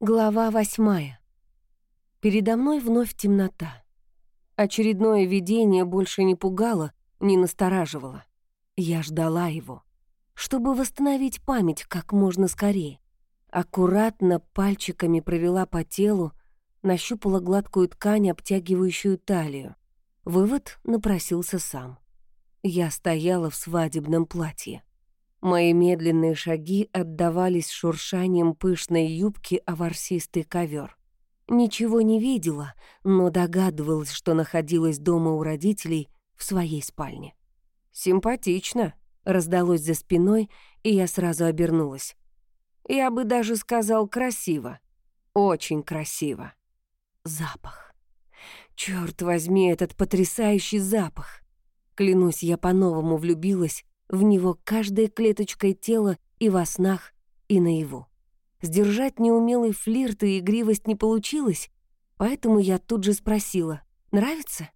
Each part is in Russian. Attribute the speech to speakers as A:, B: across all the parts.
A: Глава восьмая. Передо мной вновь темнота. Очередное видение больше не пугало, не настораживало. Я ждала его, чтобы восстановить память как можно скорее. Аккуратно пальчиками провела по телу, нащупала гладкую ткань, обтягивающую талию. Вывод напросился сам. Я стояла в свадебном платье. Мои медленные шаги отдавались шуршанием пышной юбки о ворсистый ковер. Ничего не видела, но догадывалась, что находилась дома у родителей в своей спальне. «Симпатично», — раздалось за спиной, и я сразу обернулась. Я бы даже сказал красиво. Очень красиво. Запах. Черт возьми, этот потрясающий запах. Клянусь, я по-новому влюбилась в него каждой клеточкой тела и во снах, и наяву. Сдержать неумелый флирт и игривость не получилось, поэтому я тут же спросила, «Нравится?»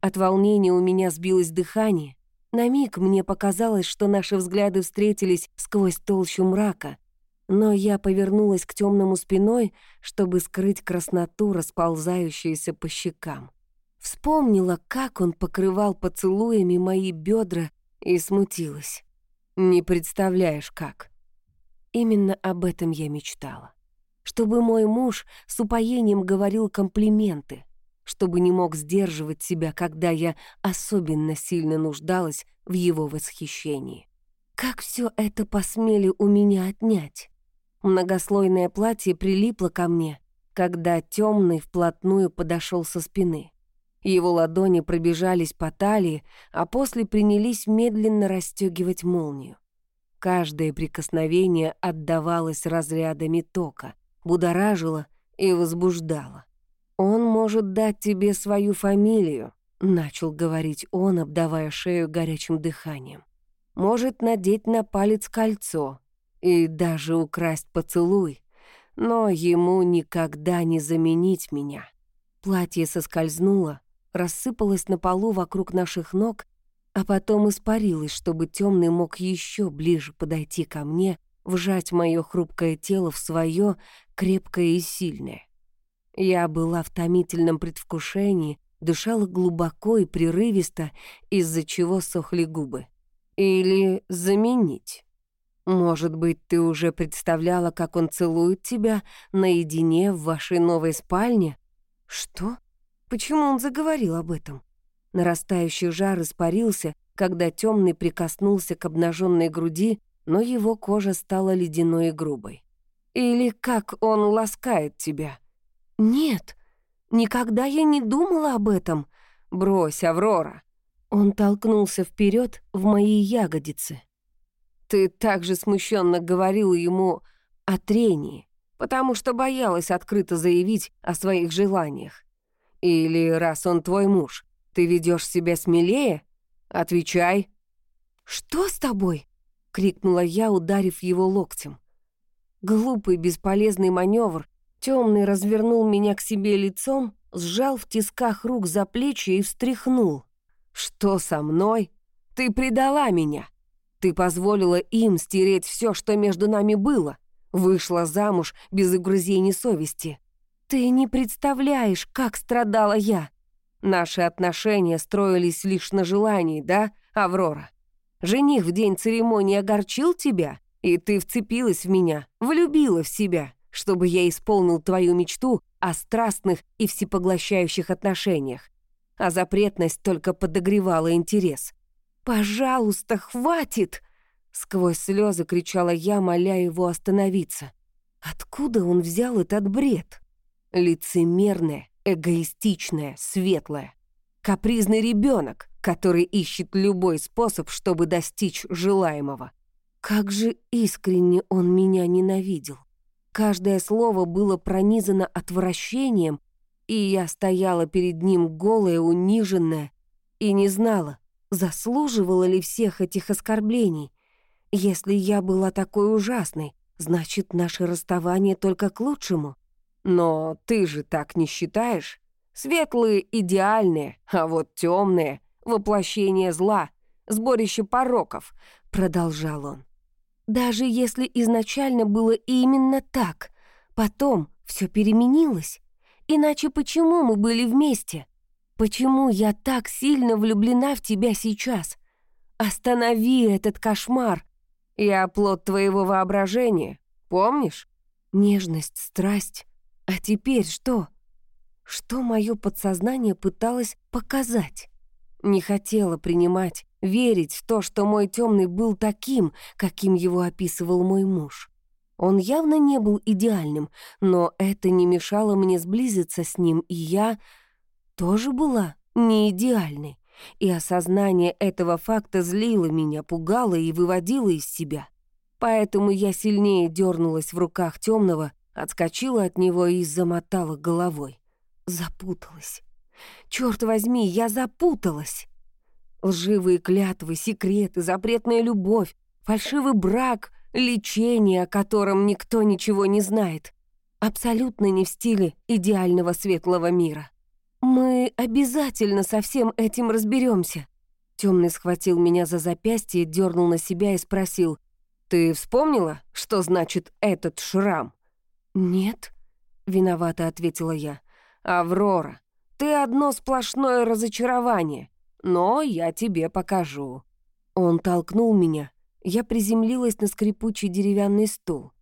A: От волнения у меня сбилось дыхание. На миг мне показалось, что наши взгляды встретились сквозь толщу мрака, но я повернулась к темному спиной, чтобы скрыть красноту, расползающуюся по щекам. Вспомнила, как он покрывал поцелуями мои бедра и смутилась. Не представляешь, как. Именно об этом я мечтала. Чтобы мой муж с упоением говорил комплименты, чтобы не мог сдерживать себя, когда я особенно сильно нуждалась в его восхищении. Как все это посмели у меня отнять? Многослойное платье прилипло ко мне, когда темный вплотную подошел со спины. Его ладони пробежались по талии, а после принялись медленно расстегивать молнию. Каждое прикосновение отдавалось разрядами тока, будоражило и возбуждало. «Он может дать тебе свою фамилию», — начал говорить он, обдавая шею горячим дыханием. «Может надеть на палец кольцо и даже украсть поцелуй, но ему никогда не заменить меня». Платье соскользнуло, рассыпалась на полу вокруг наших ног, а потом испарилась, чтобы темный мог еще ближе подойти ко мне, вжать мое хрупкое тело в свое крепкое и сильное. Я была в томительном предвкушении, дышала глубоко и прерывисто, из-за чего сохли губы. Или заменить. Может быть, ты уже представляла, как он целует тебя наедине в вашей новой спальне? Что? Почему он заговорил об этом? Нарастающий жар испарился, когда темный прикоснулся к обнаженной груди, но его кожа стала ледяной и грубой. Или как он ласкает тебя? Нет, никогда я не думала об этом. Брось, Аврора. Он толкнулся вперед в мои ягодицы. Ты также смущенно говорила ему о трении, потому что боялась открыто заявить о своих желаниях. Или раз он твой муж, ты ведешь себя смелее? Отвечай». «Что с тобой?» — крикнула я, ударив его локтем. Глупый, бесполезный маневр. Темный развернул меня к себе лицом, сжал в тисках рук за плечи и встряхнул. «Что со мной? Ты предала меня. Ты позволила им стереть все, что между нами было. Вышла замуж без угрызений совести. Ты не представляешь, как страдала я. Наши отношения строились лишь на желании, да, Аврора? Жених в день церемонии огорчил тебя, и ты вцепилась в меня, влюбила в себя, чтобы я исполнил твою мечту о страстных и всепоглощающих отношениях. А запретность только подогревала интерес. «Пожалуйста, хватит!» Сквозь слезы кричала я, моля его остановиться. Откуда он взял этот бред? Лицемерная, эгоистичная, светлая. Капризный ребенок, который ищет любой способ, чтобы достичь желаемого. Как же искренне он меня ненавидел. Каждое слово было пронизано отвращением, и я стояла перед ним голая, униженная, и не знала, заслуживала ли всех этих оскорблений. Если я была такой ужасной, значит, наше расставание только к лучшему. Но ты же так не считаешь? Светлые идеальные, а вот темные — воплощение зла, сборище пороков», — продолжал он. «Даже если изначально было именно так, потом Все переменилось. Иначе почему мы были вместе? Почему я так сильно влюблена в тебя сейчас? Останови этот кошмар. Я плод твоего воображения, помнишь? Нежность, страсть. А теперь что? Что мое подсознание пыталось показать? Не хотела принимать, верить в то, что мой темный был таким, каким его описывал мой муж. Он явно не был идеальным, но это не мешало мне сблизиться с ним, и я тоже была не идеальной. И осознание этого факта злило меня, пугало и выводило из себя. Поэтому я сильнее дернулась в руках темного, отскочила от него и замотала головой. Запуталась. Черт возьми, я запуталась. Лживые клятвы, секреты, запретная любовь, фальшивый брак, лечение, о котором никто ничего не знает. Абсолютно не в стиле идеального светлого мира. Мы обязательно со всем этим разберемся. Темный схватил меня за запястье, дернул на себя и спросил, «Ты вспомнила, что значит этот шрам?» «Нет», — виновато ответила я. «Аврора, ты одно сплошное разочарование, но я тебе покажу». Он толкнул меня, я приземлилась на скрипучий деревянный стул.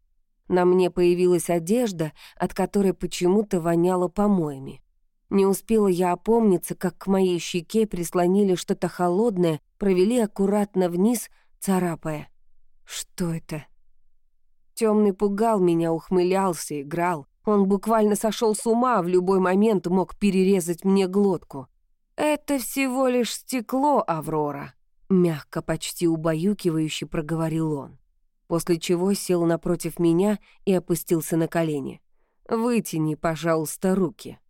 A: На мне появилась одежда, от которой почему-то воняло помоями. Не успела я опомниться, как к моей щеке прислонили что-то холодное, провели аккуратно вниз, царапая. Что это? Темный пугал меня, ухмылялся, играл. Он буквально сошел с ума, в любой момент мог перерезать мне глотку. «Это всего лишь стекло, Аврора», Мягко, почти убаюкивающе проговорил он, после чего сел напротив меня и опустился на колени. «Вытяни, пожалуйста, руки».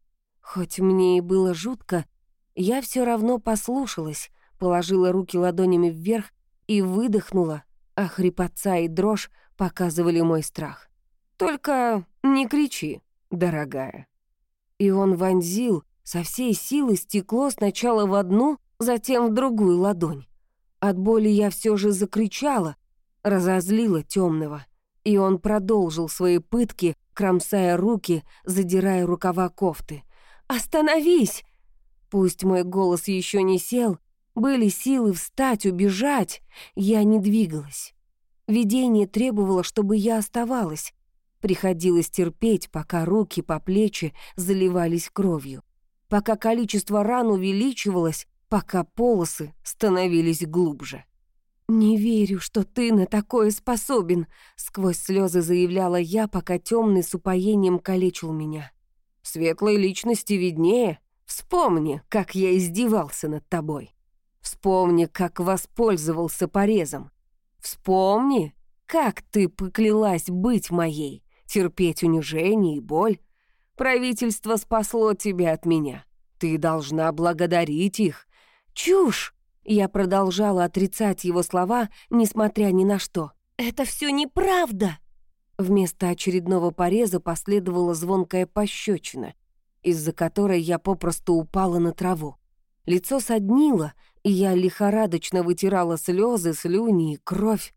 A: Хоть мне и было жутко, я все равно послушалась, положила руки ладонями вверх и выдохнула, а хрипотца и дрожь показывали мой страх. «Только не кричи, дорогая». И он вонзил со всей силы стекло сначала в одну, затем в другую ладонь. От боли я все же закричала, разозлила темного, и он продолжил свои пытки, кромсая руки, задирая рукава кофты. «Остановись!» Пусть мой голос еще не сел, были силы встать, убежать, я не двигалась. Видение требовало, чтобы я оставалась. Приходилось терпеть, пока руки по плечи заливались кровью. Пока количество ран увеличивалось, пока полосы становились глубже. «Не верю, что ты на такое способен», — сквозь слезы заявляла я, пока темный с упоением калечил меня. «Светлой личности виднее. Вспомни, как я издевался над тобой. Вспомни, как воспользовался порезом. Вспомни, как ты поклялась быть моей, терпеть унижение и боль. Правительство спасло тебя от меня. Ты должна благодарить их, «Чушь!» Я продолжала отрицать его слова, несмотря ни на что. «Это все неправда!» Вместо очередного пореза последовала звонкая пощечина, из-за которой я попросту упала на траву. Лицо соднило, я лихорадочно вытирала слезы, слюни и кровь.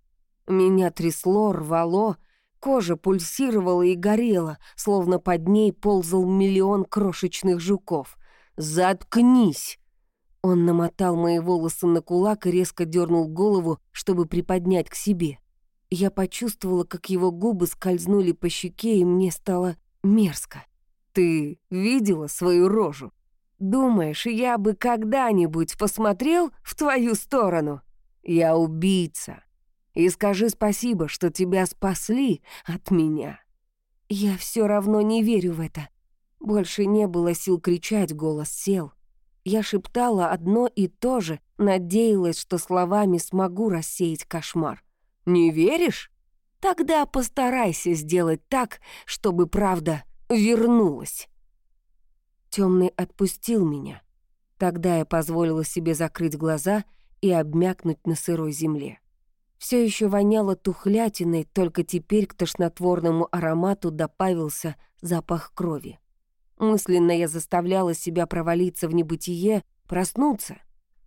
A: Меня трясло, рвало, кожа пульсировала и горела, словно под ней ползал миллион крошечных жуков. «Заткнись!» Он намотал мои волосы на кулак и резко дернул голову, чтобы приподнять к себе. Я почувствовала, как его губы скользнули по щеке, и мне стало мерзко. «Ты видела свою рожу? Думаешь, я бы когда-нибудь посмотрел в твою сторону? Я убийца. И скажи спасибо, что тебя спасли от меня». Я все равно не верю в это. Больше не было сил кричать, голос сел. Я шептала одно и то же, надеялась, что словами смогу рассеять кошмар. «Не веришь? Тогда постарайся сделать так, чтобы правда вернулась». Темный отпустил меня. Тогда я позволила себе закрыть глаза и обмякнуть на сырой земле. Все еще воняло тухлятиной, только теперь к тошнотворному аромату добавился запах крови. Мысленно я заставляла себя провалиться в небытие, проснуться.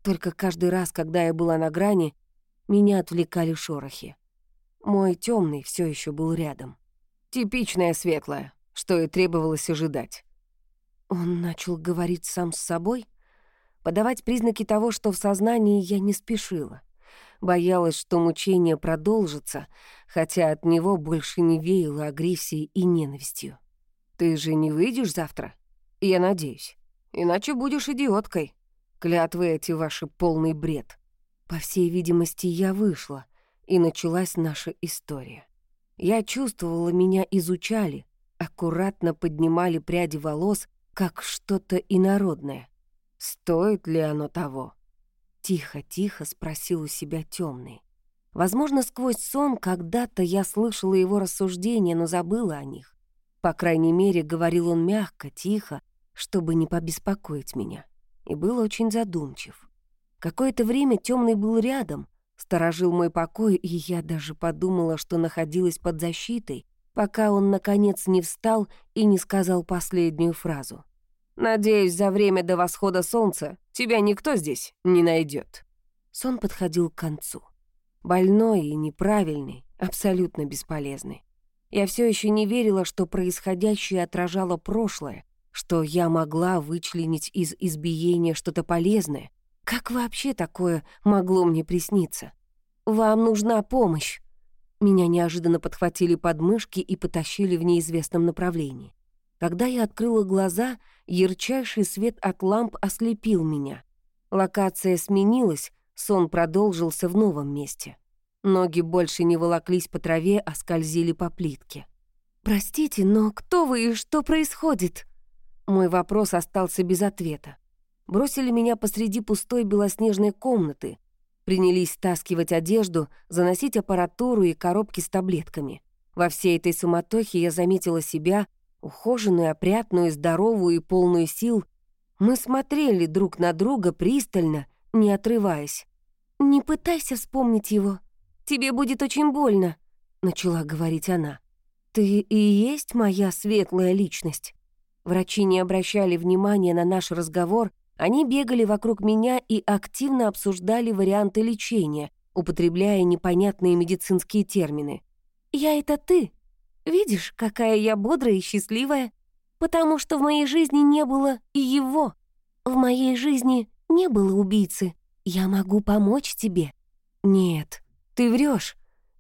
A: Только каждый раз, когда я была на грани, меня отвлекали шорохи. Мой темный все еще был рядом. «Типичная светлая. что и требовалось ожидать. Он начал говорить сам с собой, подавать признаки того, что в сознании я не спешила. Боялась, что мучение продолжится, хотя от него больше не веяло агрессией и ненавистью. «Ты же не выйдешь завтра?» «Я надеюсь. Иначе будешь идиоткой. Клятвы эти ваши полный бред». По всей видимости, я вышла, и началась наша история. Я чувствовала, меня изучали, аккуратно поднимали пряди волос, как что-то инородное. Стоит ли оно того? Тихо-тихо спросил у себя темный. Возможно, сквозь сон когда-то я слышала его рассуждения, но забыла о них. По крайней мере, говорил он мягко, тихо, чтобы не побеспокоить меня. И был очень задумчив. Какое-то время темный был рядом, сторожил мой покой, и я даже подумала, что находилась под защитой, пока он, наконец, не встал и не сказал последнюю фразу. «Надеюсь, за время до восхода солнца тебя никто здесь не найдет. Сон подходил к концу. Больной и неправильный, абсолютно бесполезный. Я все еще не верила, что происходящее отражало прошлое, что я могла вычленить из избиения что-то полезное. Как вообще такое могло мне присниться? «Вам нужна помощь!» Меня неожиданно подхватили подмышки и потащили в неизвестном направлении. Когда я открыла глаза, ярчайший свет от ламп ослепил меня. Локация сменилась, сон продолжился в новом месте. Ноги больше не волоклись по траве, а скользили по плитке. «Простите, но кто вы и что происходит?» Мой вопрос остался без ответа. Бросили меня посреди пустой белоснежной комнаты, принялись стаскивать одежду, заносить аппаратуру и коробки с таблетками. Во всей этой суматохе я заметила себя, ухоженную, опрятную, здоровую и полную сил. Мы смотрели друг на друга пристально, не отрываясь. «Не пытайся вспомнить его», тебе будет очень больно», — начала говорить она. «Ты и есть моя светлая личность». Врачи не обращали внимания на наш разговор, они бегали вокруг меня и активно обсуждали варианты лечения, употребляя непонятные медицинские термины. «Я — это ты. Видишь, какая я бодрая и счастливая? Потому что в моей жизни не было и его. В моей жизни не было убийцы. Я могу помочь тебе». «Нет, «Ты врешь.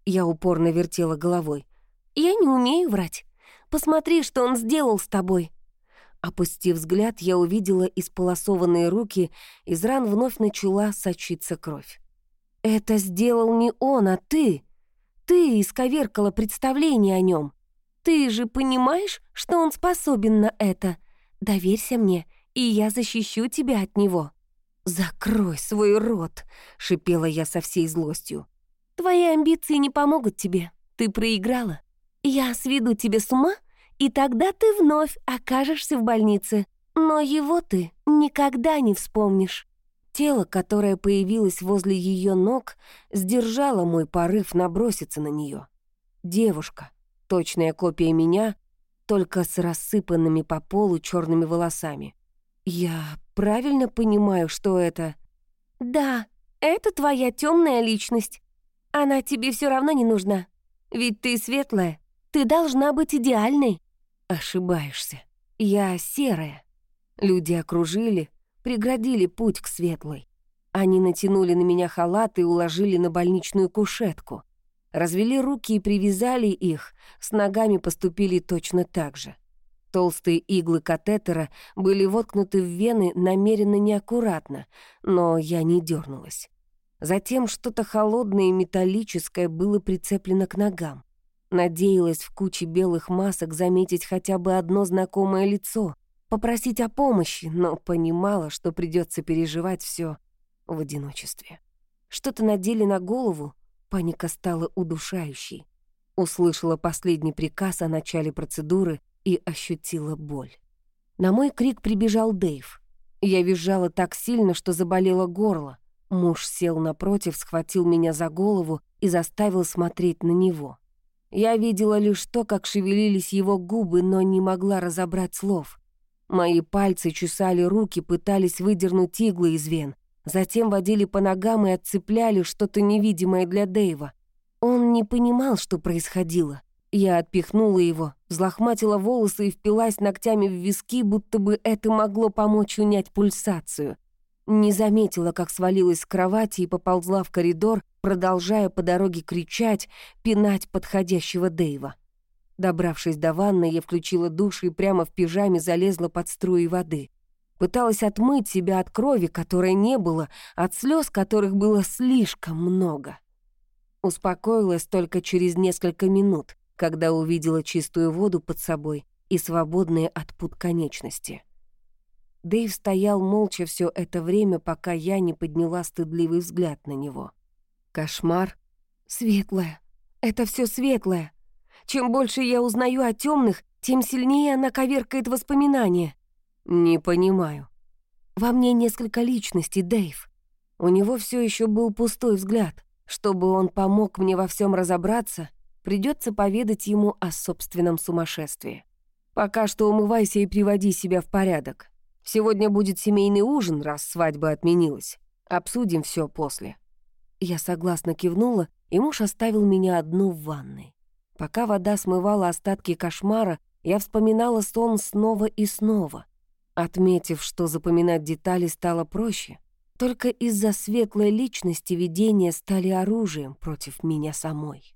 A: Я упорно вертела головой. «Я не умею врать. Посмотри, что он сделал с тобой». Опустив взгляд, я увидела исполосованные руки, из ран вновь начала сочиться кровь. «Это сделал не он, а ты. Ты исковеркала представление о нем. Ты же понимаешь, что он способен на это? Доверься мне, и я защищу тебя от него». «Закрой свой рот!» — шипела я со всей злостью. Твои амбиции не помогут тебе. Ты проиграла. Я сведу тебе с ума, и тогда ты вновь окажешься в больнице. Но его ты никогда не вспомнишь. Тело, которое появилось возле ее ног, сдержало мой порыв наброситься на нее. Девушка, точная копия меня, только с рассыпанными по полу черными волосами. Я правильно понимаю, что это? Да, это твоя темная личность. Она тебе все равно не нужна. Ведь ты светлая. Ты должна быть идеальной. Ошибаешься. Я серая. Люди окружили, преградили путь к светлой. Они натянули на меня халат и уложили на больничную кушетку. Развели руки и привязали их, с ногами поступили точно так же. Толстые иглы катетера были воткнуты в вены намеренно неаккуратно, но я не дернулась. Затем что-то холодное и металлическое было прицеплено к ногам. Надеялась в куче белых масок заметить хотя бы одно знакомое лицо, попросить о помощи, но понимала, что придется переживать все в одиночестве. Что-то надели на голову, паника стала удушающей. Услышала последний приказ о начале процедуры и ощутила боль. На мой крик прибежал Дэйв. Я визжала так сильно, что заболело горло. Муж сел напротив, схватил меня за голову и заставил смотреть на него. Я видела лишь то, как шевелились его губы, но не могла разобрать слов. Мои пальцы чесали руки, пытались выдернуть иглы из вен. Затем водили по ногам и отцепляли что-то невидимое для Дэйва. Он не понимал, что происходило. Я отпихнула его, взлохматила волосы и впилась ногтями в виски, будто бы это могло помочь унять пульсацию. Не заметила, как свалилась с кровати и поползла в коридор, продолжая по дороге кричать, пинать подходящего Дэйва. Добравшись до ванны, я включила душ и прямо в пижаме залезла под струи воды. Пыталась отмыть себя от крови, которой не было, от слез, которых было слишком много. Успокоилась только через несколько минут, когда увидела чистую воду под собой и свободные от пут конечности. Дэйв стоял молча все это время, пока я не подняла стыдливый взгляд на него. Кошмар. Светлое. Это все светлое. Чем больше я узнаю о темных, тем сильнее она коверкает воспоминания. Не понимаю. Во мне несколько личностей, Дэйв. У него все еще был пустой взгляд. Чтобы он помог мне во всем разобраться, придется поведать ему о собственном сумасшествии. Пока что умывайся и приводи себя в порядок. Сегодня будет семейный ужин, раз свадьба отменилась. Обсудим все после. Я согласно кивнула, и муж оставил меня одну в ванной. Пока вода смывала остатки кошмара, я вспоминала сон снова и снова. Отметив, что запоминать детали стало проще, только из-за светлой личности видения стали оружием против меня самой.